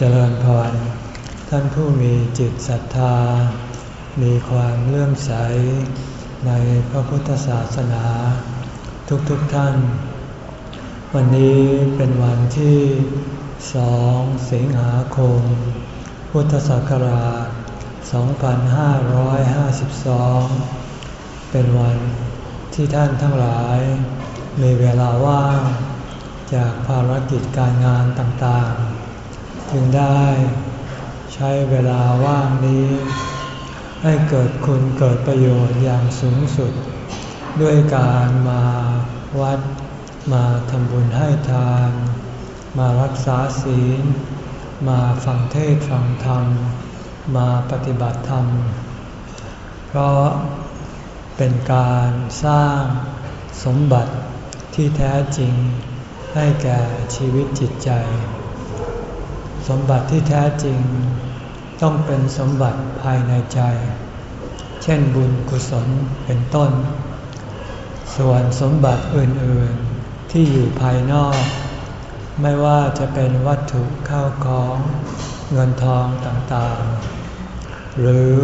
เจริญพร ท่านผู้มีจิตศรัทธา มีความเลื่อมใสในพระพุทธศาสนา ทุกๆทท่าน วันนี้เป็นวันที่สองสิงหาคม พุทธศักราช 2552 เป็นวันที่ท่านทั้งหลาย มีเวลาว่างจากภารกิจการงานต่างๆ จึงได้ใช้เวลาว่างนี้ ให้เกิดคุณเกิดประโยชน์อย่างสูงสุด ด้วยการมาวัดมาทำบุญให้ทาน มารักษาศีล มาฟังเทศฟังธรรม มาปฏิบัติธรรม เพราะเป็นการสร้างสมบัติที่แท้จริงให้แก่ชีวิตจิตใจ สมบัติที่แท้จริง ต้องเป็นสมบัติภายในใจ เช่นบุญกุศลเป็นต้น ส่วนสมบัติอื่นๆที่อยู่ภายนอก ไม่ว่าจะเป็นวัตถุข้าวของเงินทองต่างๆ หรือ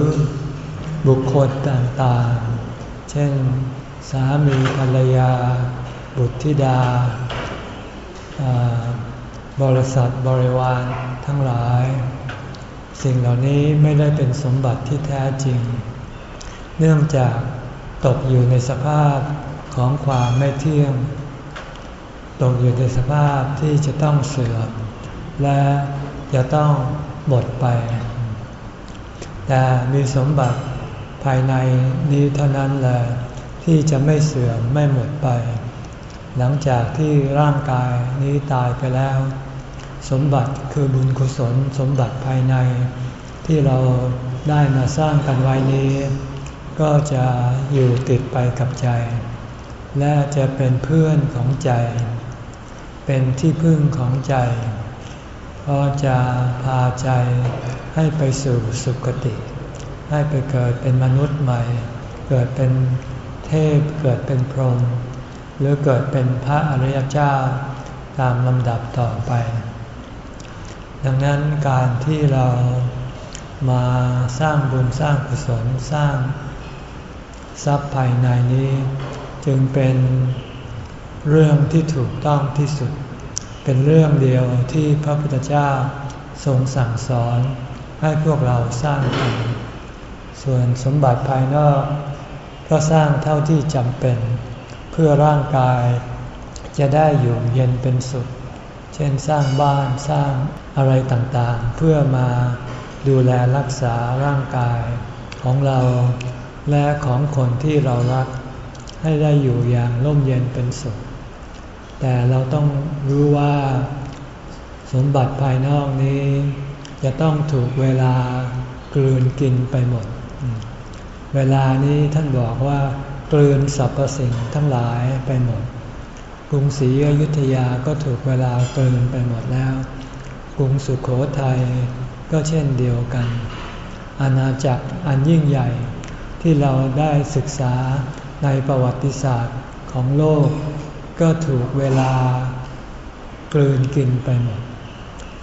บุคคลต่างๆ เช่น สามีภรรยา บุตรธิดา บริษัทบริวารทั้งหลาย สิ่งเหล่านี้ไม่ได้เป็นสมบัติที่แท้จริง เนื่องจากตกอยู่ในสภาพของความไม่เที่ยง ตกอยู่ในสภาพที่จะต้องเสื่อมและจะต้องหมดไป แต่มีสมบัติภายในนี้เท่านั้นแหละที่จะไม่เสื่อมไม่หมดไป หลังจากที่ร่างกายนี้ตายไปแล้ว สมบัติคือบุญกุศลสมบัติภายใน ที่เราได้มาสร้างกันไว้นี้ ก็จะอยู่ติดไปกับใจ และจะเป็นเพื่อนของใจ เป็นที่พึ่งของใจเพราะจะพาใจให้ไปสู่สุคติ ให้ไปเกิดเป็นมนุษย์ใหม่ เกิดเป็นเทพเกิดเป็นพรหม หรือเกิดเป็นพระอริยเจ้าตามลำดับต่อไป ดังนั้นการที่เรามาสร้างบุญสร้างกุศลสร้างทรัพย์ภายในนี้ จึงเป็นเรื่องที่ถูกต้องที่สุด เป็นเรื่องเดียวที่พระพุทธเจ้าทรงสั่งสอนให้พวกเราสร้างกันส่วนสมบัติภายนอก ก็สร้างเท่าที่จำเป็น เพื่อร่างกาย จะได้อยู่เย็นเป็นสุข เช่นสร้างบ้านสร้างอะไรต่างๆ เพื่อมาดูแลรักษาร่างกายของเรา และของคนที่เรารัก ให้ได้อยู่อย่างร่มเย็นเป็นสุข แต่เราต้องรู้ว่าสมบัติภายนอกนี้ จะต้องถูกเวลากลืนกินไปหมด เวลานี้ท่านบอกว่า กลืนสรรพสิ่งทั้งหลายไปหมด กรุงศรีอยุธยาก็ถูกเวลากลืนไปหมดแล้ว กรุงสุขโขทัยก็เช่นเดียวกัน อาณาจักรอันยิ่งใหญ่ที่เราได้ศึกษาในประวัติศาสตร์ของโลก ก็ถูกเวลากลืนกินไปหมด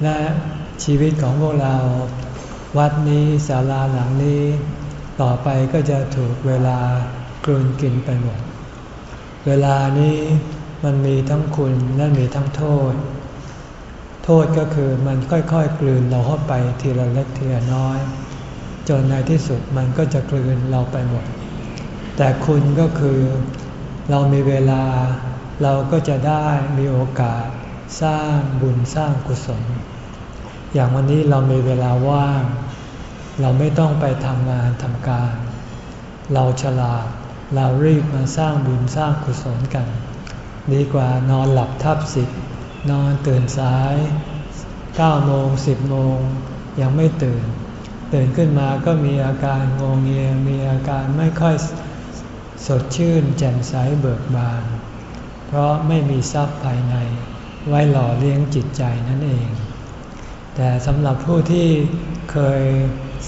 และชีวิตของพวกเรา วัดนี้ศาลาหลังนี้ ต่อไปก็จะถูกเวลา กลืนกินไปหมด เวลานี้มันมีทั้งคุณและมีทั้งโทษ โทษก็คือมันค่อยๆกลืนเราเข้าไปทีละเล็กทีละน้อย จนในที่สุดมันก็จะกลืนเราไปหมด แต่คุณก็คือเรามีเวลาเราก็จะได้มีโอกาสสร้างบุญสร้างกุศล อย่างวันนี้เรามีเวลาว่าง เราไม่ต้องไปทำงานทำการ เราฉลาด เรารีบมาสร้างบุญสร้างกุศลกัน ดีกว่านอนหลับทับสิบนอนตื่นสาย9โมง10โมงยังไม่ตื่น ตื่นขึ้นมาก็มีอาการงงเงียมีอาการไม่ค่อยสดชื่น แจ่มใสเบิกบาน เพราะไม่มีทรัพย์ภายใน ไว้หล่อเลี้ยงจิตใจนั่นเอง แต่สำหรับผู้ที่เคย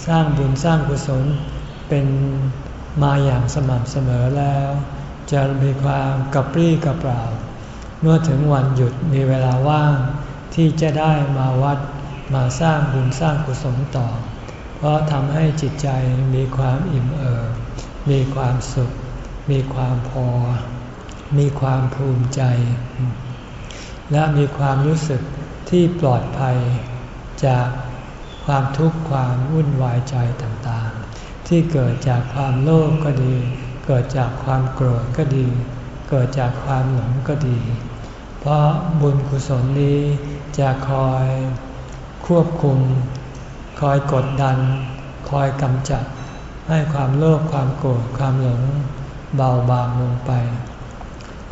สร้างบุญสร้างกุศลเป็น มาอย่างสม่ำเสมอแล้ว จะมีความกระปรี้กระเปร่า เมื่อถึงวันหยุดมีเวลาว่าง ที่จะได้มาวัดมาสร้างบุญสร้างกุศลต่อ เพราะทำให้จิตใจมีความอิ่มเอิบมีความสุข มีความพอ มีความภูมิใจ และมีความรู้สึกที่ปลอดภัยจากความทุกข์ความวุ่นวายใจต่าง ที่เกิดจากความโลภก็ดี เกิดจากความโกรธก็ดี เกิดจากความหลงก็ดี เพราะบุญกุศลนี้จะคอยควบคุม คอยกดดัน คอยกำจัด ให้ความโลภความโกรธความหลง เบาบางลงไป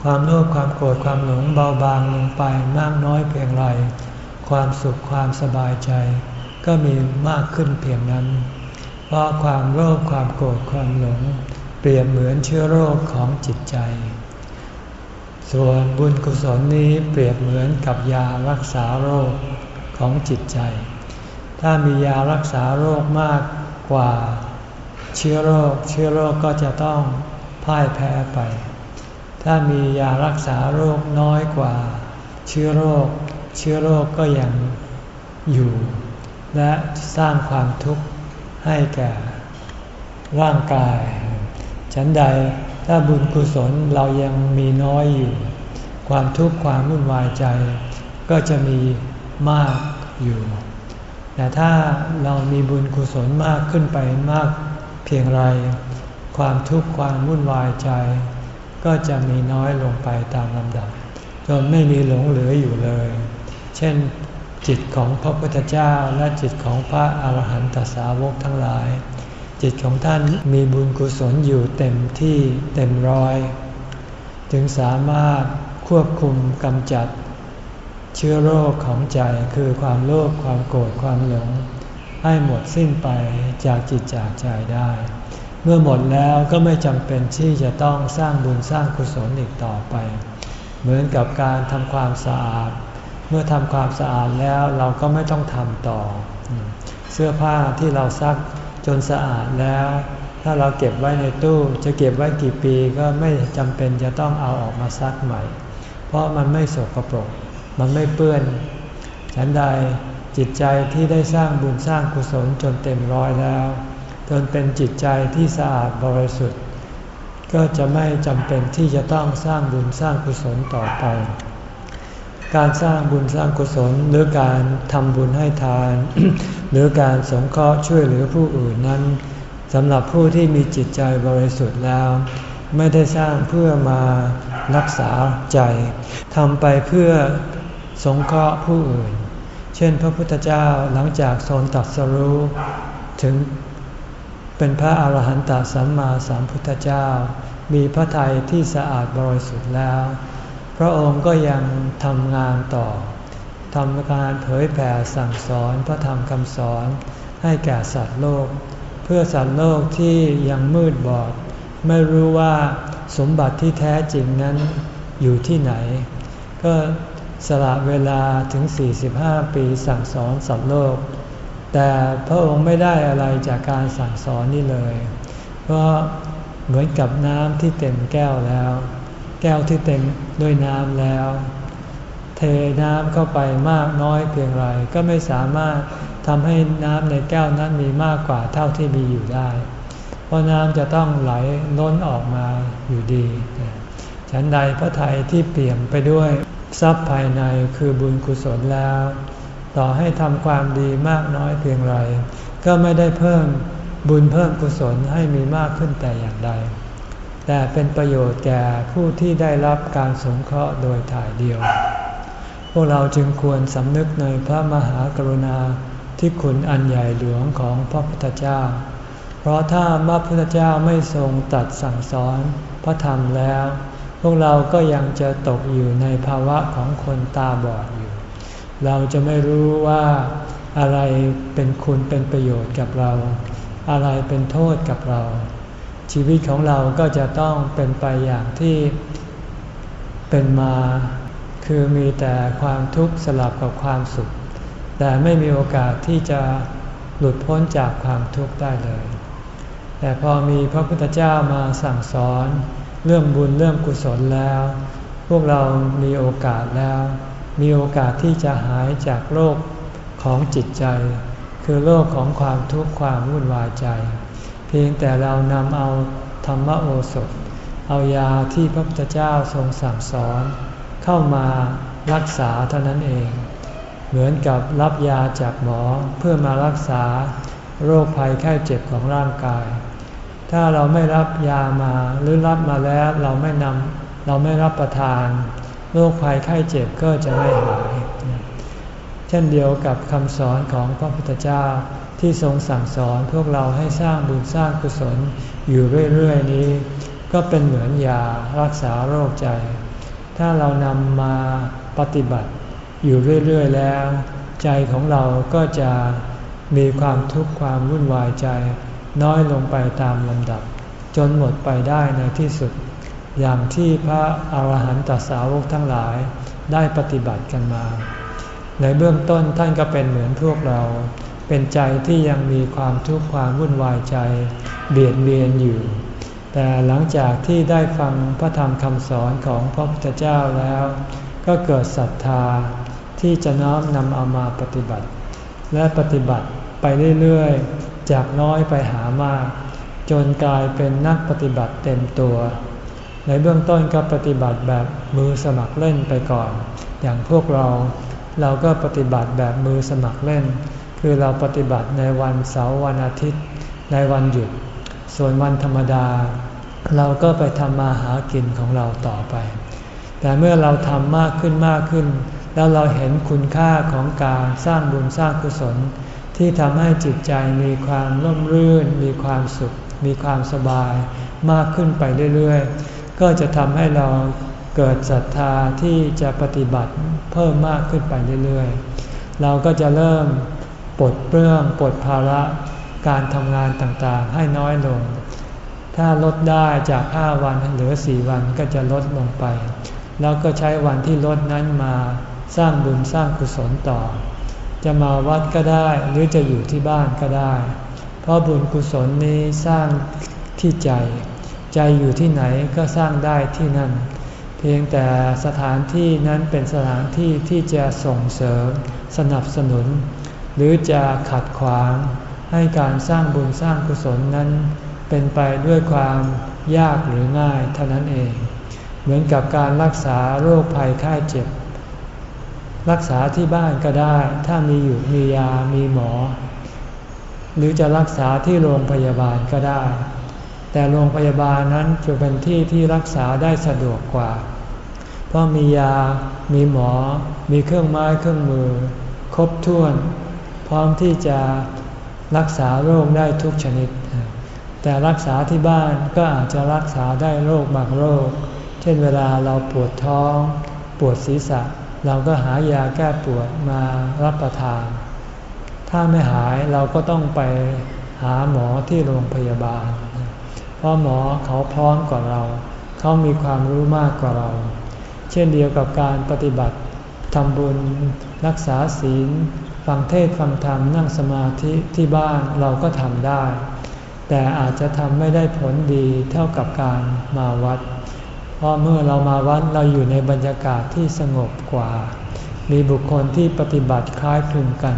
ความโลภความโกรธความหลงเบาบางลงไปมากน้อยเพียงไรความสุขความสบายใจ ก็มีมากขึ้นเพียงนั้น เพราะความโลภความโกรธความหลง เปรียบเหมือนเชื้อโรคของจิตใจ ส่วนบุญกุศลนี้เปรียบเหมือนกับยารักษาโรคของจิตใจ ถ้ามียารักษาโรคมากกว่าเชื้อโรค เชื้อโรคก็จะต้องพ่ายแพ้ไป ถ้ามียารักษาโรคน้อยกว่า เชื้อโรค เชื้อโรคก็ยังอยู่ และสร้างความทุกข์ ให้แก่ร่างกาย ฉันใดถ้าบุญกุศลเรายังมีน้อยอยู่ ความทุกข์ความวุ่นวายใจ ก็จะมีมากอยู่ แต่ถ้าเรามีบุญกุศลมากขึ้นไปมากเพียงไร ความทุกข์ความวุ่นวายใจ ก็จะมีน้อยลงไปตามลำดับ จนไม่มีหลงเหลืออยู่เลย เช่น จิตของพระพุทธเจ้าและจิตของพระอาหารหันตสาวกทั้งหลาย จิตของท่านมีบุญกุศลอยู่เต็มที่เต็มร้อย จึงสามารถควบคุมกำจัด เชื้อโรคของใจคือความโลภความโกรธความหลง ให้หมดสิ้นไปจากจิตจากใจได้ เมื่อหมดแล้วก็ไม่จำเป็นที่จะต้องสร้างบุญสร้างกุศลอีกต่อไป เหมือนกับการทำความสะอาด เมื่อทำความสะอาดแล้วเราก็ไม่ต้องทำต่อ เสื้อผ้าที่เราซักจนสะอาดแล้ว ถ้าเราเก็บไว้ในตู้ จะเก็บไว้กี่ปีก็ไม่จำเป็นจะต้องเอาออกมาซักใหม่ เพราะมันไม่สกปรก มันไม่เปื้อน ฉันใดจิตใจที่ได้สร้างบุญสร้างกุศลจนเต็มร้อยแล้ว จนเป็นจิตใจที่สะอาดบริสุทธิ์ ก็จะไม่จำเป็นที่จะต้องสร้างบุญสร้างกุศลต่อไป การสร้างบุญสร้างกุศลหรือการทำบุญให้ทาน หรือการสงเคราะห์ช่วยเหลือผู้อื่นนั้นสำหรับผู้ที่มีจิตใจบริสุทธิ์แล้ว ไม่ได้สร้างเพื่อมารักษาใจทำไปเพื่อสงเคราะห์ผู้อื่น เช่น พระพุทธเจ้าหลังจากทรงตัดสรู้ถึงเป็นพระอาหารหันตสัมมาสัมพุทธเจ้า มีพระทัยที่สะอาดบริสุทธิ์แล้ว ระองค์ก็ยังทำงานต่อทำการเผยแผ่สั่งสอนพระธรรมคำสอนให้แก่สัตว์โลก เพื่อสัตว์โลกที่ยังมืดบอด ไม่รู้ว่าสมบัติที่แท้จริงนั้นอยู่ที่ไหน ก็สละเวลาถึง 45 ปีสั่งสอนสัตว์โลก แต่พระองค์ไม่ได้อะไรจากการสั่งสอนนี่เลย เพราะเหมือนกับน้ำที่เต็มแก้วแล้ว แก้วที่เต็มด้วยน้ำแล้ว เทน้ำเข้าไปมากน้อยเพียงไรก็ไม่สามารถทำให้น้ำในแก้วนั้นมีมากกว่าเท่าที่มีอยู่ได้ เพราะน้ำจะต้องไหลล้นออกมาอยู่ดี ฉันใดพระไทยที่เปี่ยมไปด้วยทรัพย์ภายในคือบุญกุศลแล้ว ต่อให้ทำความดีมากน้อยเพียงไรก็ไม่ได้เพิ่มบุญเพิ่มกุศลให้มีมากขึ้นแต่อย่างใด แต่เป็นประโยชน์แก่ผู้ที่ได้รับการสงเคราะห์โดยถ่ายเดียว พวกเราจึงควรสำนึกในพระมหากรุณาที่คุณอันใหญ่หลวงของพระพุทธเจ้า เพราะถ้าพระพุทธเจ้าไม่ทรงตัดสั่งสอนพระธรรมแล้ว พวกเราก็ยังจะตกอยู่ในภาวะของคนตาบอดอยู่ เราจะไม่รู้ว่าอะไรเป็นคุณเป็นประโยชน์กับเรา อะไรเป็นโทษกับเรา ชีวิตของเราก็จะต้องเป็นไปอย่างที่เป็นมา คือมีแต่ความทุกข์สลับกับความสุข แต่ไม่มีโอกาสที่จะหลุดพ้นจากความทุกข์ได้เลย แต่พอมีพระพุทธเจ้ามาสั่งสอนเรื่องบุญเรื่องกุศลแล้ว พวกเรามีโอกาสแล้ว มีโอกาสที่จะหายจากโรคของจิตใจ คือโลกของความทุกข์ความวุ่นวายใจ เพียงแต่เรานำเอาธรรมโอสถ เอายาที่พระพุทธเจ้าทรงสั่งสอน เข้ามารักษาเท่านั้นเอง เหมือนกับรับยาจากหมอเพื่อมารักษาโรคภัยแค่เจ็บของร่างกาย ถ้าเราไม่รับยามาหรือรับมาแล้วเราไม่นำเราไม่รับประทาน โรคภัยไข้เจ็บก็จะไม่หาย เช่นเดียวกับคำสอนของพระพุทธเจ้า ที่ทรงสั่งสอนพวกเราให้สร้างบุญสร้างกุศลอยู่เรื่อยๆนี้ ก็เป็นเหมือนยารักษาโรคใจ ถ้าเรานำมาปฏิบัติอยู่เรื่อยๆแล้ว ใจของเราก็จะมีความทุกข์ความวุ่นวายใจ น้อยลงไปตามลำดับ จนหมดไปได้ในที่สุด อย่างที่พระอาหารหันตสาวกทั้งหลายได้ปฏิบัติกันมา ในเบื้องต้นท่านก็เป็นเหมือนพวกเรา เป็นใจที่ยังมีความทุกข์ความวุ่นวายใจ เบียดเบียนอยู่ แต่หลังจากที่ได้ฟังพระธรรมคำสอนของพระพุทธเจ้าแล้ว ก็เกิดศรัทธาที่จะน้อมนำเอามาปฏิบัติ และปฏิบัติไปเรื่อยๆ จากน้อยไปหามาก จนกลายเป็นนักปฏิบัติเต็มตัว ในเบื้องต้นก็ปฏิบัติแบบมือสมัครเล่นไปก่อน อย่างพวกเราเราก็ปฏิบัติแบบมือสมัครเล่น คือเราปฏิบัติในวันเสาร์วันอาทิตย์ ในวันหยุด ส่วนวันธรรมดา เราก็ไปทำมาหากินของเราต่อไป แต่เมื่อเราทำมากขึ้นมากขึ้น แล้วเราเห็นคุณค่าของการสร้างบุญสร้างกุศล ที่ทำให้จิตใจมีความร่มรื่น มีความสุข มีความสบาย มากขึ้นไปเรื่อยๆ ก็จะทำให้เราเกิดศรัทธาที่จะปฏิบัติเพิ่มมากขึ้นไปเรื่อยๆ เราก็จะเริ่ม ปลดเปลื้องปลดภาระการทำงานต่างๆ ให้น้อยลง ถ้าลดได้จาก 5 วันเหลือ 4 วันก็จะลดลงไป แล้วก็ใช้วันที่ลดนั้นมาสร้างบุญสร้างกุศลต่อ จะมาวัดก็ได้หรือจะอยู่ที่บ้านก็ได้ เพราะบุญกุศลนี้สร้างที่ใจ ใจอยู่ที่ไหนก็สร้างได้ที่นั่น เพียงแต่สถานที่นั้นเป็นสถานที่ที่จะส่งเสริมสนับสนุน หรือจะขัดขวางให้การสร้างบุญสร้างกุศลนั้น เป็นไปด้วยความยากหรือง่ายเท่านั้นเอง เหมือนกับการรักษาโรคภัยไข้เจ็บ รักษาที่บ้านก็ได้ ถ้ามีอยู่มียามีหมอ หรือจะรักษาที่โรงพยาบาลก็ได้ แต่โรงพยาบาลนั้นจะเป็นที่ที่รักษาได้สะดวกกว่า เพราะมียา มีหมอ มีเครื่องไม้เครื่องมือ ครบถ้วน ร้อมที่จะรักษาโรคได้ทุกชนิด แต่รักษาที่บ้านก็อาจจะรักษาได้โรคบางโรค เช่นเวลาเราปวดท้อง ปวดศีรษะ เราก็หายาแก้ปวดมารับประทาน ถ้าไม่หายเราก็ต้องไปหาหมอที่โรงพยาบาล เพราะหมอเขาพร้อมกว่าเรา เขามีความรู้มากกว่าเรา เช่นเดียวกับการปฏิบัติทำบุญรักษาศีล ฟังเทศฟังธรรมนั่งสมาธิที่บ้านเราก็ทำได้ แต่อาจจะทำไม่ได้ผลดีเท่ากับการมาวัด เพราะเมื่อเรามาวัดเราอยู่ในบรรยากาศที่สงบกว่า มีบุคคลที่ปฏิบัติคล้ายคลึงกัน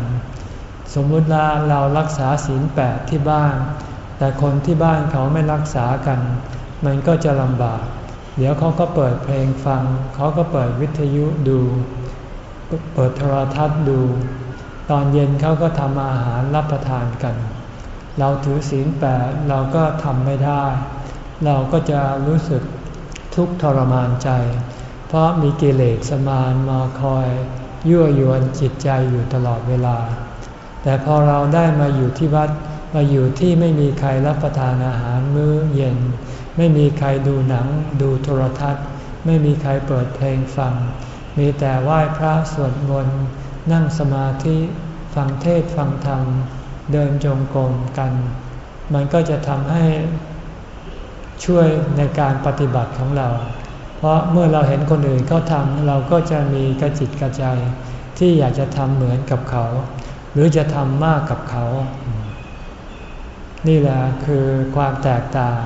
สมมุติว่าเรารักษาศีลแปดที่บ้าน แต่คนที่บ้านเขาไม่รักษากัน มันก็จะลำบาก เดี๋ยวเขาก็เปิดเพลงฟัง เขาก็เปิดวิทยุดู เปิดโทรทัศน์ดู ตอนเย็นเขาก็ทำอาหารรับประทานกัน เราถือศีลแปดเราก็ทำไม่ได้ เราก็จะรู้สึกทุกทรมานใจ เพราะมีกิเลสมานมาคอยยั่วยวนจิตใจอยู่ตลอดเวลา แต่พอเราได้มาอยู่ที่วัดมาอยู่ที่ไม่มีใครรับประทานอาหารมื้อเย็น ไม่มีใครดูหนัง ดูโทรทัศน์ ไม่มีใครเปิดเพลงฟัง มีแต่ไหว้พระสวดมนต์ นั่งสมาธิฟังเทศฟังธรรม เดินจงกรมกัน มันก็จะทำให้ช่วยในการปฏิบัติของเรา เพราะเมื่อเราเห็นคนอื่นเขาทำเราก็จะมีกระจิตกระใจที่อยากจะทำเหมือนกับเขา หรือจะทำมากกับเขา นี่แหละคือความแตกต่าง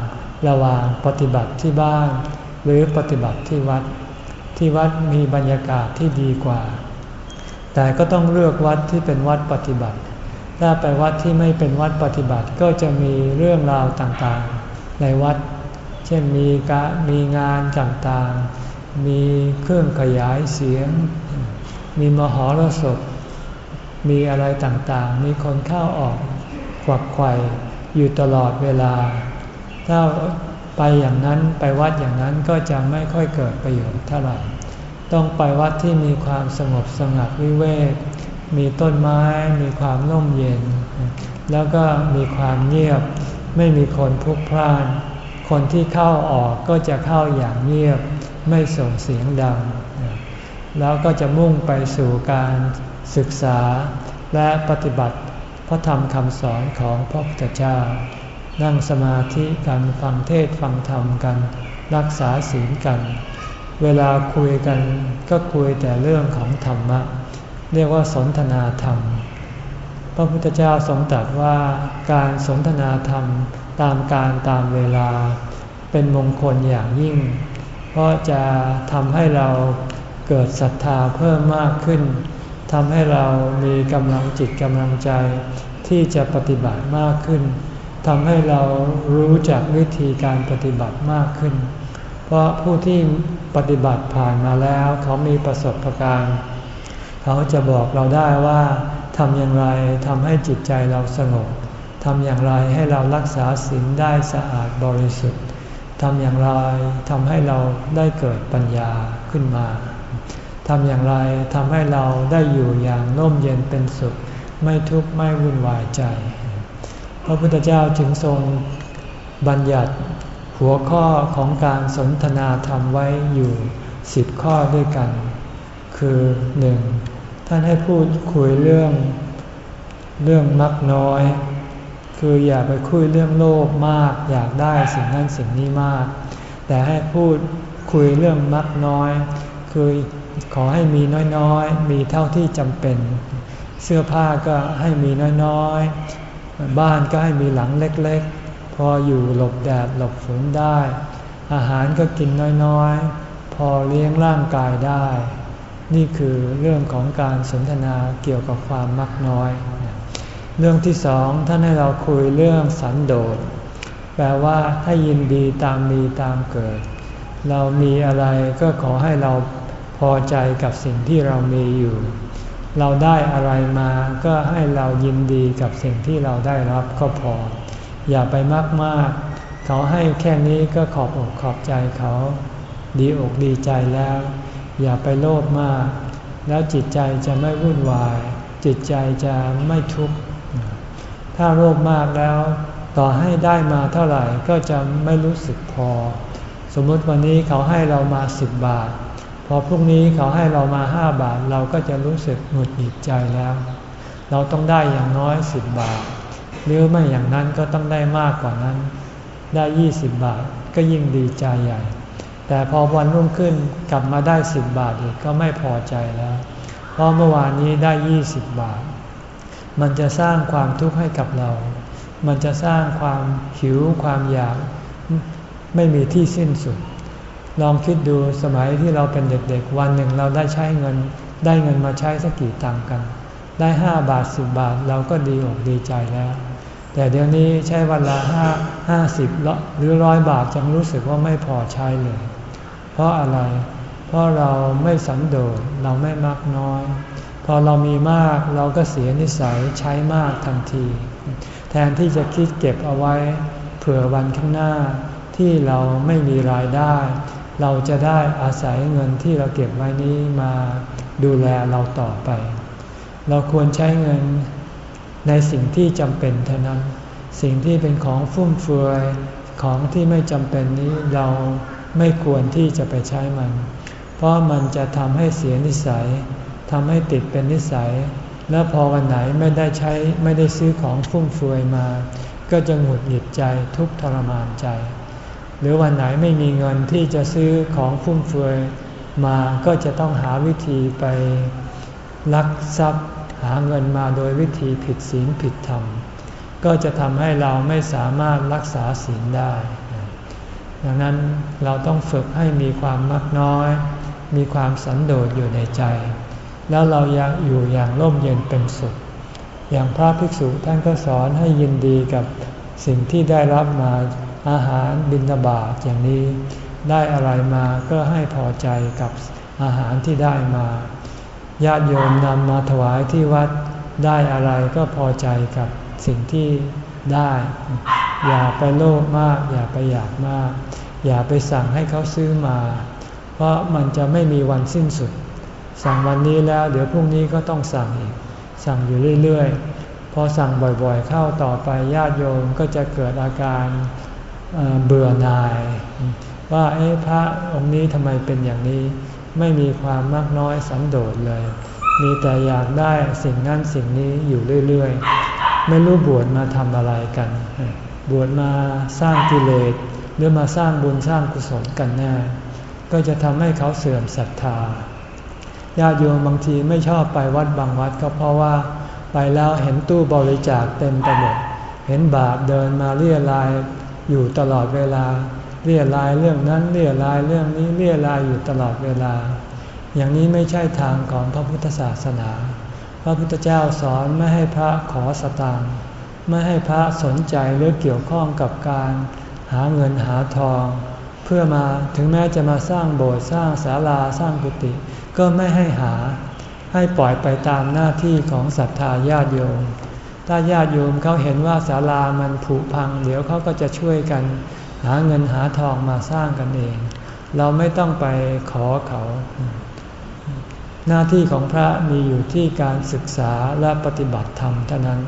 ระหว่างปฏิบัติที่บ้าน หรือปฏิบัติที่วัด ที่วัดมีบรรยากาศที่ดีกว่า แต่ก็ต้องเลือกวัดที่เป็นวัดปฏิบัติ ถ้าไปวัดที่ไม่เป็นวัดปฏิบัติก็จะมีเรื่องราวต่างๆ ในวัด เช่นมีกะมีงานต่างๆ มีเครื่องขยายเสียง มีมหรสพ มีอะไรต่างๆ มีคนเข้าออกขวักไขว่อยู่ตลอดเวลา ถ้าไปอย่างนั้นไปวัดอย่างนั้นก็จะไม่ค่อยเกิดประโยชน์เท่าไหร่ ต้องไปวัดที่มีความสงบสงัดวิเวก มีต้นไม้ มีความร่มเย็น แล้วก็มีความเงียบ ไม่มีคนพลุกพล่าน คนที่เข้าออกก็จะเข้าอย่างเงียบ ไม่ส่งเสียงดัง แล้วก็จะมุ่งไปสู่การศึกษาและปฏิบัติพระธรรมคำสอนของพระพุทธเจ้า นั่งสมาธิกันฟังเทศฟังธรรมกัน รักษาศีลกัน เวลาคุยกันก็คุยแต่เรื่องของธรรมะ เรียกว่าสนทนาธรรม พระพุทธเจ้าทรงตรัสว่าการสนทนาธรรมตามการตามเวลา เป็นมงคลอย่างยิ่ง เพราะจะทำให้เราเกิดศรัทธาเพิ่มมากขึ้นทำให้เรามีกำลังจิตกำลังใจที่จะปฏิบัติมากขึ้นทำให้เรารู้จักวิธีการปฏิบัติมากขึ้น เพราะผู้ที่ปฏิบัติผ่านมาแล้ว เขามีประสบการณ์ เขาจะบอกเราได้ว่าทำอย่างไรทำให้จิตใจเราสงบทำอย่างไรให้เรารักษาศีลได้สะอาดบริสุทธิ์ทำอย่างไรทำให้เราได้เกิดปัญญาขึ้นมาทำอย่างไรทำให้เราได้อยู่อย่างร่มเย็นเป็นสุข ไม่ทุกข์ไม่วุ่นวายใจ พระพุทธเจ้าจึงทรงบัญญัติ หัวข้อของการสนทนาธรรมไว้อยู่สิบข้อด้วยกัน คือหนึ่งท่านให้พูดคุยเรื่อง เรื่องมักน้อย คืออย่าไปคุยเรื่องโลภมาก อยากได้สิ่งนั้นสิ่งนี้มาก แต่ให้พูดคุยเรื่องมักน้อย คือขอให้มีน้อยๆ มีเท่าที่จำเป็น เสื้อผ้าก็ให้มีน้อยๆ บ้านก็ให้มีหลังเล็กๆ พออยู่หลบแดดหลบฝนได้ อาหารก็กินน้อยๆ พอเลี้ยงร่างกายได้ นี่คือเรื่องของการสนทนาเกี่ยวกับความมักน้อย เรื่องที่สองท่านให้เราคุยเรื่องสันโดษ แปลว่าให้ยินดีตามมีตามเกิด เรามีอะไรก็ขอให้เราพอใจกับสิ่งที่เรามีอยู่ เราได้อะไรมาก็ให้เรายินดีกับสิ่งที่เราได้รับก็พอ อย่าไปมากมากเขาให้แค่นี้ก็ขอบอกขอบใจเขา ดีอกดีใจแล้ว อย่าไปโลภมาก แล้วจิตใจจะไม่วุ่นวาย จิตใจจะไม่ทุกข์ถ้าโลภมากแล้ว ต่อให้ได้มาเท่าไหร่ก็จะไม่รู้สึกพอ สมมติวันนี้เขาให้เรามาสิบบาท พอพรุ่งนี้เขาให้เรามาห้าบาท เราก็จะรู้สึกหงุดหงิดใจแล้ว เราต้องได้อย่างน้อยสิบบาท หรือไม่อย่างนั้นก็ต้องได้มากกว่านั้น ได้ยี่สิบบาทก็ยิ่งดีใจใหญ่ แต่พอวันรุ่งขึ้นกลับมาได้สิบบาทอีกก็ไม่พอใจแล้ว เพราะเมื่อวานนี้ได้ยี่สิบบาท มันจะสร้างความทุกข์ให้กับเรา มันจะสร้างความหิวความอยากไม่มีที่สิ้นสุด ลองคิดดูสมัยที่เราเป็นเด็กๆ วันหนึ่งเราได้ใช้เงิน ได้เงินมาใช้สักกี่ตังกัน ได้ห้าบาทสิบบาทเราก็ดีอกดีใจแล้ว แต่เดี๋ยวนี้ใช้วันละห้าห้าสิบหรือร้อยบาทจังรู้สึกว่าไม่พอใช้เลย เพราะอะไร เพราะเราไม่สันโดษเราไม่มักน้อย พอเรามีมากเราก็เสียนิสัยใช้มากทันที แทนที่จะคิดเก็บเอาไว้ เผื่อวันข้างหน้าที่เราไม่มีรายได้ เราจะได้อาศัยเงินที่เราเก็บไว้นี้มาดูแลเราต่อไป เราควรใช้เงิน ในสิ่งที่จำเป็นเท่านั้น สิ่งที่เป็นของฟุ่มเฟือยของที่ไม่จำเป็นนี้เราไม่ควรที่จะไปใช้มัน เพราะมันจะทำให้เสียนิสัยทำให้ติดเป็นนิสัย และพอวันไหนไม่ได้ใช้ไม่ได้ซื้อของฟุ่มเฟือยมา ก็จะหงุดหงิดใจทุกทรมานใจ หรือวันไหนไม่มีเงินที่จะซื้อของฟุ่มเฟือยมาก็จะต้องหาวิธีไปลักทรัพย์ หาเงินมาโดยวิธีผิดศีลผิดธรรม ก็จะทำให้เราไม่สามารถรักษาศีลได้ ดังนั้นเราต้องฝึกให้มีความมักน้อย มีความสันโดษอยู่ในใจ แล้วเราอยากอยู่อย่างร่มเย็นเป็นสุข อย่างพระภิกษุท่านก็สอนให้ยินดีกับสิ่งที่ได้รับมาอาหารบิณฑบาตอย่างนี้ ได้อะไรมาก็ให้พอใจกับอาหารที่ได้มา ญาติโยมนำมาถวายที่วัดได้อะไรก็พอใจกับสิ่งที่ได้ อย่าไปโลภมาก อย่าไปอยากมาก อย่าไปสั่งให้เขาซื้อมา เพราะมันจะไม่มีวันสิ้นสุด สั่งวันนี้แล้ว เดี๋ยวพรุ่งนี้ก็ต้องสั่งอีก สั่งอยู่เรื่อยๆ พอสั่งบ่อยๆเข้าต่อไปญาติโยมก็จะเกิดอาการเบื่อหน่าย ว่าเอ๊ะพระองค์นี้ทำไมเป็นอย่างนี้ ไม่มีความมากน้อยสันโดษเลย มีแต่อยากได้สิ่งนั้นสิ่งนี้อยู่เรื่อยๆ ไม่รู้บวชมาทำอะไรกัน บวชมาสร้างกิเลสหรือมาสร้างบุญสร้างกุศลกันแน่ ก็จะทำให้เขาเสื่อมศรัทธาญาติโยมบางทีไม่ชอบไปวัดบางวัดก็เพราะว่าไปแล้วเห็นตู้บริจาคเต็มไปหมด เห็นบาปเดินมาเรียรายอยู่ตลอดเวลา เรียรายเรื่องนั้นเรียรายเรื่องนี้เรียรายอยู่ตลอดเวลา อย่างนี้ไม่ใช่ทางของพระพุทธศาสนา พระพุทธเจ้าสอนไม่ให้พระขอสตางค์ไม่ให้พระสนใจหรือเกี่ยวข้องกับการหาเงินหาทอง เพื่อมาถึงแม้จะมาสร้างโบสถ์สร้างศาลาสร้างกุฏิก็ไม่ให้หา ให้ปล่อยไปตามหน้าที่ของศรัทธาญาติโยม ถ้าญาติโยมเขาเห็นว่าศาลามันผุพัง เดี๋ยวเขาก็จะช่วยกัน หาเงินหาทองมาสร้างกันเอง เราไม่ต้องไปขอเขา หน้าที่ของพระมีอยู่ที่การศึกษาและปฏิบัติธรรมเท่านั้น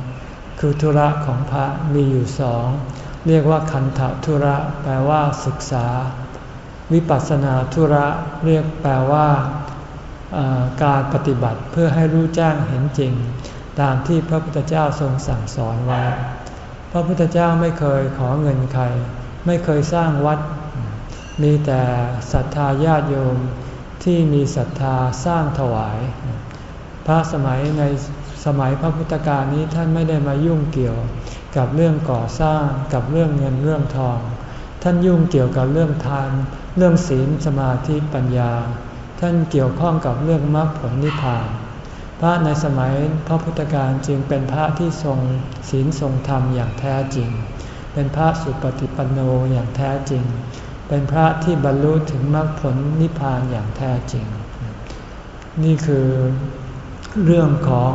คือธุระของพระมีอยู่สอง เรียกว่าคันธธุระแปลว่าศึกษา วิปัสสนาธุระเรียกแปลว่าการปฏิบัติเพื่อให้รู้แจ้งเห็นจริง ตามที่พระพุทธเจ้าทรงสั่งสอนไว้ พระพุทธเจ้าไม่เคยขอเงินใคร ไม่เคยสร้างวัด มีแต่ศรัทธาญาติโยมที่มีศรัทธาสร้างถวาย พระสมัยในสมัยพระพุทธกาลนี้ท่านไม่ได้มายุ่งเกี่ยวกับเรื่องก่อสร้างกับเรื่องเงินเรื่องทอง ท่านยุ่งเกี่ยวกับเรื่องทาน เรื่องศีลสมาธิปัญญา ท่านเกี่ยวข้องกับเรื่องมรรคผลนิพพาน พระในสมัยพระพุทธการจึงเป็นพระที่ทรงศีลทรงธรรมอย่างแท้จริง เป็นพระสุปฏิปันโนอย่างแท้จริง เป็นพระที่บรรลุถึงมรรคผลนิพพานอย่างแท้จริง นี่คือเรื่องของ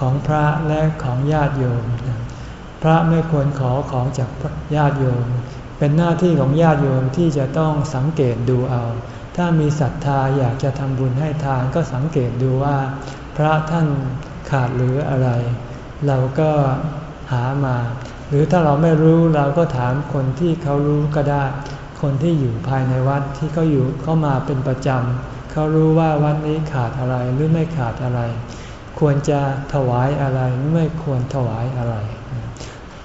ของพระและของญาติโยม พระไม่ควรขอของจากญาติโยม เป็นหน้าที่ของญาติโยมที่จะต้องสังเกตดูเอา ถ้ามีศรัทธาอยากจะทำบุญให้ทานก็สังเกตดูว่า พระท่านขาดหรืออะไร เราก็หามาหรือถ้าเราไม่รู้เราก็ถามคนที่เขารู้ก็ได้ คนที่อยู่ภายในวัดที่เขาอยู่เขามาเป็นประจำเขารู้ว่าวัดนี้ขาดอะไรหรือไม่ขาดอะไร ควรจะถวายอะไรหรือไม่ควรถวายอะไร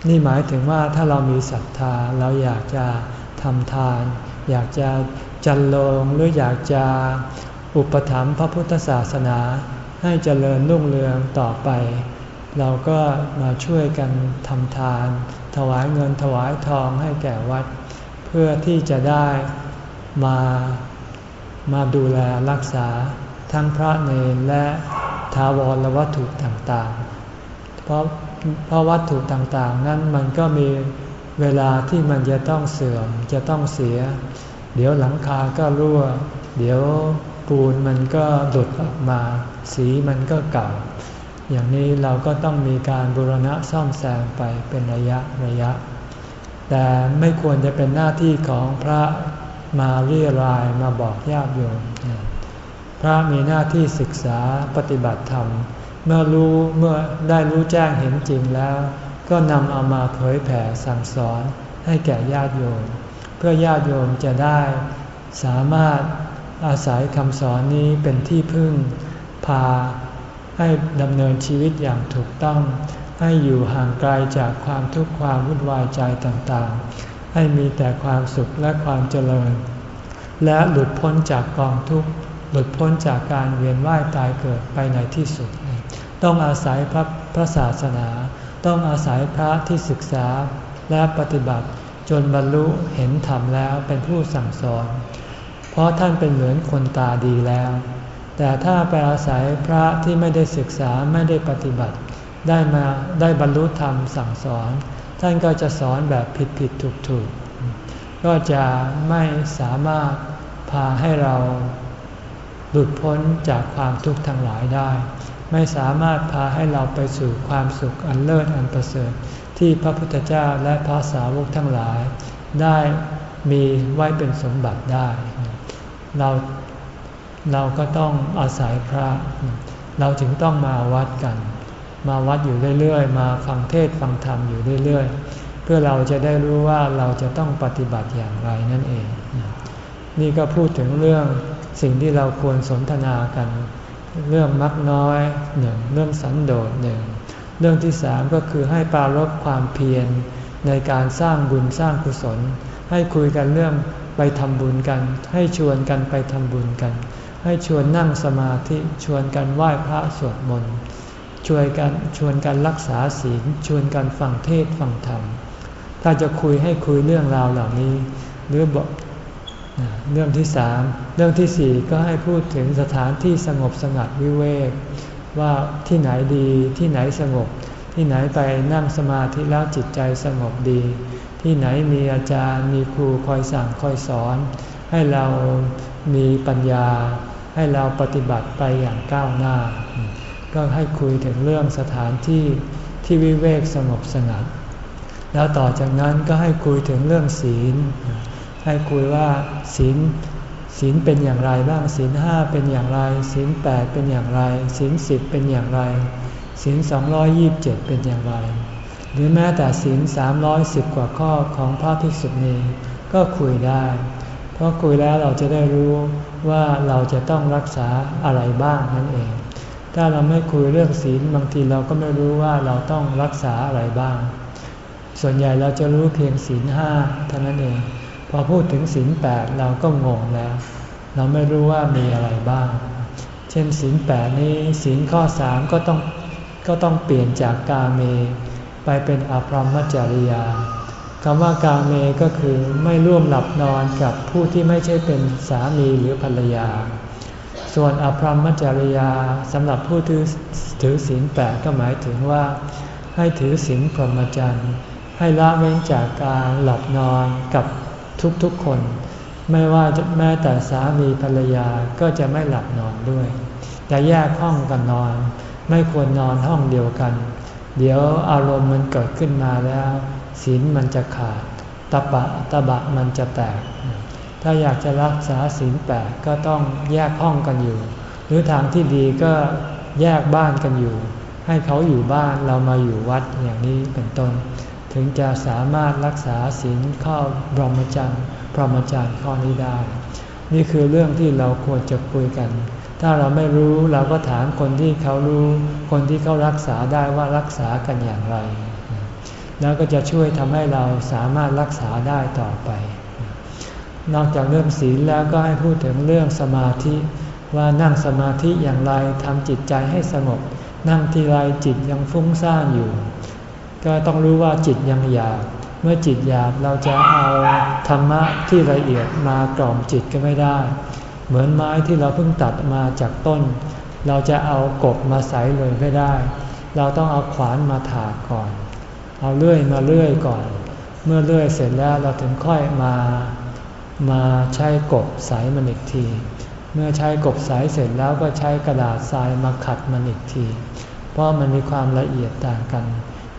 นี่หมายถึงว่าถ้าเรามีศรัทธาเราอยากจะทำทาน อยากจะจันลงหรืออยากจะอุปถัมภ์พระพุทธศาสนา ให้เจริญรุ่งเรืองต่อไป เราก็มาช่วยกันทำทาน ถวายเงินถวายทองให้แก่วัด เพื่อที่จะได้มามาดูแลรักษาทั้งพระเนรและทาวรวัตถุต่างๆ เพราะเพราะวัตถุต่างๆ นั้นมันก็มีเวลาที่มันจะต้องเสื่อมจะต้องเสีย เดี๋ยวหลังคาก็รั่ว เดี๋ยวปูนมันก็หลุดออกมา สีมันก็เก่า อย่างนี้เราก็ต้องมีการบูรณะซ่อมแซมไปเป็นระยะระยะ แต่ไม่ควรจะเป็นหน้าที่ของพระมาเรียรายมาบอกญาติโยม พระมีหน้าที่ศึกษาปฏิบัติธรรม เมื่อรู้เมื่อได้รู้แจ้งเห็นจริงแล้ว ก็นำเอามาเผยแผ่สั่งสอนให้แก่ญาติโยม เพื่อญาติโยมจะได้สามารถอาศัยคำสอนนี้เป็นที่พึ่งพา ให้ดำเนินชีวิตอย่างถูกต้อง ให้อยู่ห่างไกลจากความทุกข์ความวุ่นวายใจต่างๆ ให้มีแต่ความสุขและความเจริญ และหลุดพ้นจากกองทุกข์หลุดพ้นจากการเวียนว่ายตายเกิดไปในที่สุด ต้องอาศัยพระพระศาสนา ต้องอาศัยพระที่ศึกษาและปฏิบัติ จนบรรลุเห็นธรรมแล้วเป็นผู้สั่งสอน เพราะท่านเป็นเหมือนคนตาดีแล้ว แต่ถ้าไปอาศัยพระที่ไม่ได้ศึกษาไม่ได้ปฏิบัติ ได้มาได้บรรลุธรรมสั่งสอน ท่านก็จะสอนแบบผิดผิดถูกถูกก็จะไม่สามารถพาให้เราหลุดพ้นจากความทุกข์ทั้งหลายได้ ไม่สามารถพาให้เราไปสู่ความสุขอันเลิศอันประเสริฐที่พระพุทธเจ้าและพระสาวกทั้งหลาย ได้มีไว้เป็นสมบัติได้ เรา เราก็ต้องอาศัยพระ เราถึงต้องมาวัดกัน มาวัดอยู่เรื่อยๆ มาฟังเทศฟังธรรมอยู่เรื่อยๆ เพื่อเราจะได้รู้ว่าเราจะต้องปฏิบัติอย่างไรนั่นเอง นี่ก็พูดถึงเรื่องสิ่งที่เราควรสนทนากัน เรื่องมักน้อยหนึ่งเรื่องสันโดษหนึ่งเรื่องที่สามก็คือให้ปรารบความเพียรในการสร้างบุญสร้างกุศล ให้คุยกันเรื่องไปทำบุญกัน ให้ชวนกันไปทำบุญกัน ให้ชวนนั่งสมาธิชวนกันไหว้พระสวดมนต์ชวนกันชวนกันรักษาศีลชวนกันฟังเทศฟังธรรม ถ้าจะคุยให้คุยเรื่องราวเหล่านี้ หรือบอกเรื่องที่สามเรื่องที่สี่ก็ให้พูดถึงสถานที่สงบสงัดวิเวกว่าที่ไหนดีที่ไหนสงบ ที่ไหนไปนั่งสมาธิแล้วจิตใจสงบดี ที่ไหนมีอาจารย์มีครูคอยสั่งคอยสอน ให้เรา มีปัญญาให้เราปฏิบัติไปอย่างก้าวหน้า ก็ให้คุยถึงเรื่องสถานที่ที่วิเวกสงบสงัด แล้วต่อจากนั้นก็ให้คุยถึงเรื่องศีล ให้คุยว่าศีลศีลเป็นอย่างไรบ้างศีลห้าเป็นอย่างไรศีลแปดเป็นอย่างไรศีลสิบเป็นอย่างไรศีลสองร้อยยี่บเจ็ดเป็นอย่างไร หรือแม้แต่ศีลสามร้อยสิบกว่าข้อของพระภิกษุณีก็คุยได้ เพราะคุยแล้วเราจะได้รู้ว่าเราจะต้องรักษาอะไรบ้างนั่นเอง ถ้าเราไม่คุยเรื่องศีลบางทีเราก็ไม่รู้ว่าเราต้องรักษาอะไรบ้าง ส่วนใหญ่เราจะรู้เพียงศีลห้าเท่านั้นเอง พอพูดถึงศีลแปดเราก็งงแล้ว เราไม่รู้ว่ามีอะไรบ้าง เช่นศีลแปดนี้ศีลข้อสามก็ต้องก็ต้องเปลี่ยนจากกาเม ไปเป็นอภรมจริยา คำว่ากาเมก็คือไม่ร่วมหลับนอนกับผู้ที่ไม่ใช่เป็นสามีหรือภรรยา ส่วนอภรมจริยาสำหรับผู้ถือถือศีลแปดก็หมายถึงว่า ให้ถือศีลพรหมจรรย์ ให้ละเว้นจากการหลับนอนกับทุกๆคน ไม่ว่าแม้แต่สามีภรรยาก็จะไม่หลับนอนด้วย จะแยกห้องกันนอน ไม่ควรนอนห้องเดียวกัน เดี๋ยวอารมณ์มันเกิดขึ้นมาแล้ว ศีลมันจะขาดตะบะตะบะมันจะแตก ถ้าอยากจะรักษาศีลแปดก็ต้องแยกห้องกันอยู่ หรือทางที่ดีก็แยกบ้านกันอยู่ ให้เขาอยู่บ้านเรามาอยู่วัดอย่างนี้เป็นต้น ถึงจะสามารถรักษาศีลข้อบรมจันทร์พรหมจรรย์ข้อนี้ได้ นี่คือเรื่องที่เราควรจะคุยกัน ถ้าเราไม่รู้เราก็ถามคนที่เขารู้ คนที่เขารักษาได้ว่ารักษากันอย่างไร แล้วก็จะช่วยทำให้เราสามารถรักษาได้ต่อไป นอกจากเรื่องศีลแล้วก็ให้พูดถึงเรื่องสมาธิ ว่านั่งสมาธิอย่างไรทำจิตใจให้สงบ นั่งทีไรจิตยังฟุ้งซ่านอยู่ ก็ต้องรู้ว่าจิตยังหยาบเมื่อจิตหยาบเราจะเอาธรรมะที่ละเอียดมากล่อมจิตก็ไม่ได้ เหมือนไม้ที่เราเพิ่งตัดมาจากต้น เราจะเอากบมาใส่เลยไม่ได้ เราต้องเอาขวานมาถากก่อน เอาเลื่อยมาเลื่อยก่อน เมื่อเลื่อยเสร็จแล้วเราถึงค่อยมามาใช้กบใสมันอีกที เมื่อใช้กบใสเสร็จแล้วก็ใช้กระดาษทรายมาขัดมันอีกที เพราะมันมีความละเอียดต่างกัน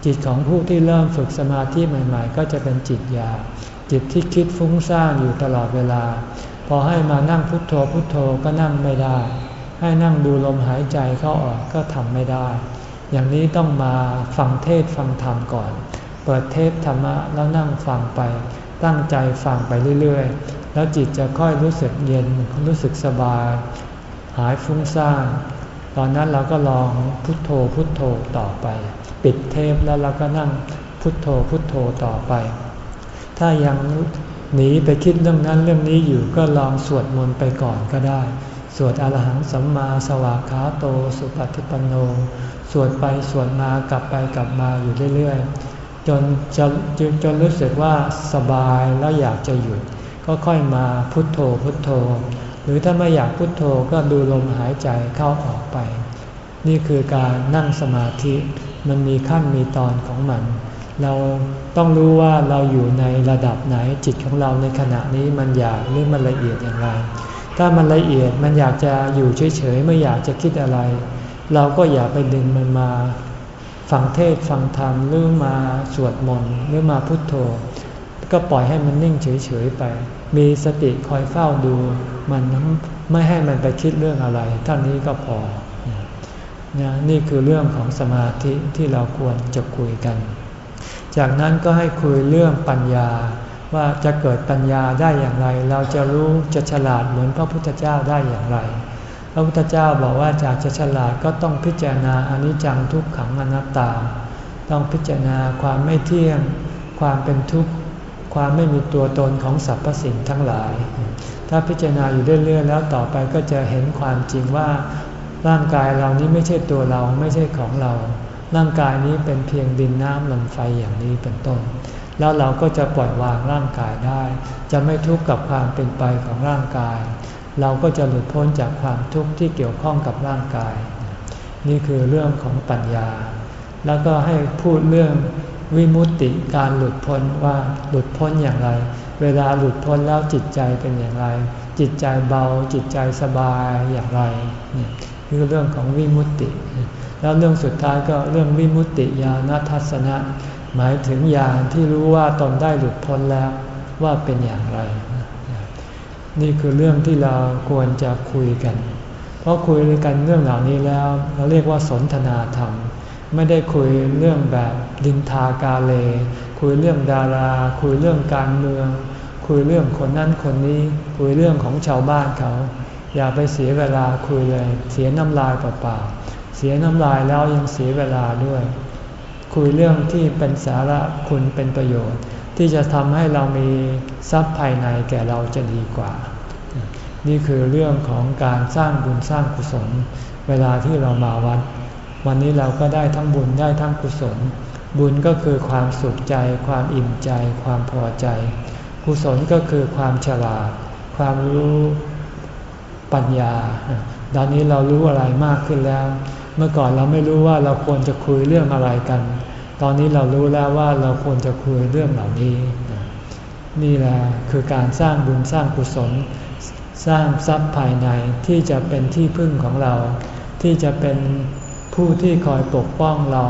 จิตของผู้ที่เริ่มฝึกสมาธิใหม่ ๆ ก็จะเป็นจิตยา จิตที่คิดฟุ้งซ่านอยู่ตลอดเวลา พอให้มานั่งพุทโธพุทโธก็นั่งไม่ได้ ให้นั่งดูลมหายใจเข้าออกก็ทำไม่ได้ อย่างนี้ต้องมาฟังเทศฟังธรรมก่อน เปิดเทศธรรมะแล้วนั่งฟังไป ตั้งใจฟังไปเรื่อยๆ แล้วจิตจะค่อยรู้สึกเย็นรู้สึกสบาย หายฟุ้งซ่านตอนนั้นเราก็ลองพุทโธพุทโธต่อไป ปิดเทปแล้วเราก็นั่งพุทโธพุทโธต่อไป ถ้ายังหนีไปคิดเรื่องนั้นเรื่องนี้อยู่ก็ลองสวดมนต์ไปก่อนก็ได้ สวดอรหังสัมมาสวากขาโตสุปฏิปันโน สวดไปสวดมากลับไปกลับมาอยู่เรื่อยๆ จนจะจนจนรู้สึกว่าสบายแล้วอยากจะหยุด ก็ค่อยมาพุทโธพุทโธ หรือถ้าไม่อยากพุทโธก็ดูลมหายใจเข้าออกไป นี่คือการนั่งสมาธิมันมีขั้นมีตอนของมัน เราต้องรู้ว่าเราอยู่ในระดับไหนจิตของเราในขณะนี้มันอยากหรือมันละเอียดอย่างไร ถ้ามันละเอียดมันอยากจะอยู่เฉยๆไม่อยากจะคิดอะไร เราก็อย่าไปดึงมันมาฟังเทศฟังธรรมหรือมาสวดมนต์หรือมาพุทโธ ก็ปล่อยให้มันนิ่งเฉยๆไป มีสติคอยเฝ้าดู มันไม่ให้มันไปคิดเรื่องอะไรเท่านี้ก็พอนะนี่คือเรื่องของสมาธิที่เราควรจะคุยกัน จากนั้นก็ให้คุยเรื่องปัญญา ว่าจะเกิดปัญญาได้อย่างไร เราจะรู้จะฉลาดเหมือนพระพุทธเจ้าได้อย่างไร พระพุทธเจ้าบอกว่าจากจะฉลาดก็ต้องพิจารณาอนิจจังทุกขังอนัตตา ต้องพิจารณาความไม่เที่ยง ความเป็นทุกข์ ความไม่มีตัวตนของสรรพสิ่งทั้งหลาย ถ้าพิจารณาอยู่เรื่อยๆแล้วต่อไปก็จะเห็นความจริงว่า ร่างกายเรานี้ไม่ใช่ตัวเราไม่ใช่ของเรา ร่างกายนี้เป็นเพียงดินน้ำลมไฟอย่างนี้เป็นต้น แล้วเราก็จะปล่อยวางร่างกายได้ จะไม่ทุกข์กับความเป็นไปของร่างกาย เราก็จะหลุดพ้นจากความทุกข์ที่เกี่ยวข้องกับร่างกาย นี่คือเรื่องของปัญญา แล้วก็ให้พูดเรื่องวิมุตติการหลุดพ้นว่าหลุดพ้นอย่างไร เวลาหลุดพ้นแล้วจิตใจเป็นอย่างไร จิตใจเบาจิตใจสบายอย่างไรนี่คือเรื่องของวิมุตติ แล้วเรื่องสุดท้ายก็เรื่องวิมุตติญาณทัศนะ หมายถึงญาณที่รู้ว่าตนได้หลุดพ้นแล้วว่าเป็นอย่างไร นี่คือเรื่องที่เราควรจะคุยกัน เพราะคุยกันเรื่องเหล่านี้แล้ว เราเรียกว่าสนทนาธรรม ไม่ได้คุยเรื่องแบบดินทากาเล คุยเรื่องดารา คุยเรื่องการเมือง คุยเรื่องคนนั้นคนนี้ คุยเรื่องของชาวบ้านเขา อย่าไปเสียเวลาคุยเลย เสียน้ำลายเปล่าๆ เสียน้ำลายแล้วยังเสียเวลาด้วย คุยเรื่องที่เป็นสาระคุณเป็นประโยชน์ ที่จะทำให้เรามีทรัพย์ภายในแก่เราจะดีกว่า นี่คือเรื่องของการสร้างบุญสร้างกุศล เวลาที่เรามาวัด วันนี้เราก็ได้ทั้งบุญได้ทั้งกุศล บุญก็คือความสุขใจ ความอิ่มใจ ความพอใจ กุศลก็คือความฉลาด ความรู้ปัญญาตอนนี้เรารู้อะไรมากขึ้นแล้ว เมื่อก่อนเราไม่รู้ว่าเราควรจะคุยเรื่องอะไรกัน ตอนนี้เรารู้แล้วว่าเราควรจะคุยเรื่องเหล่านี้ นี่แหละคือการสร้างบุญสร้างกุศล สร้างทรัพย์ภายในที่จะเป็นที่พึ่งของเรา ที่จะเป็นผู้ที่คอยปกป้องเรา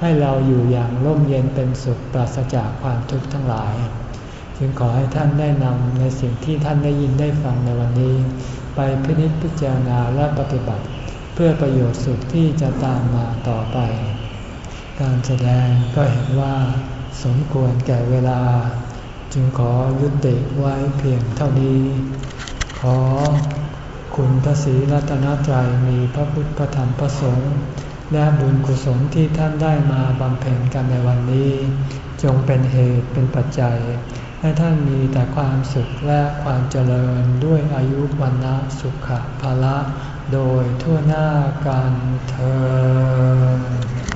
ให้เราอยู่อย่างร่มเย็นเป็นสุขปราศจากความทุกข์ทั้งหลาย จึงขอให้ท่านได้นำในสิ่งที่ท่านได้ยินได้ฟังในวันนี้ ไปพินิจพิจารณาและปฏิบัติ เพื่อประโยชน์สุขที่จะตามมาต่อไป การแสดงก็เห็นว่าสมควรแก่เวลา จึงขอยุติไว้เพียงเท่านี้ ขอคุณพระศรีรัตนตรัยมีพระพุทธพระธรรมพระสงฆ์และบุญกุศลที่ท่านได้มาบำเพ็ญกันในวันนี้ จงเป็นเหตุเป็นปัจจัย ให้ท่านมีแต่ความสุขและความเจริญด้วยอายุวันนะสุขภาละ โดยทั่วหน้ากันเธอ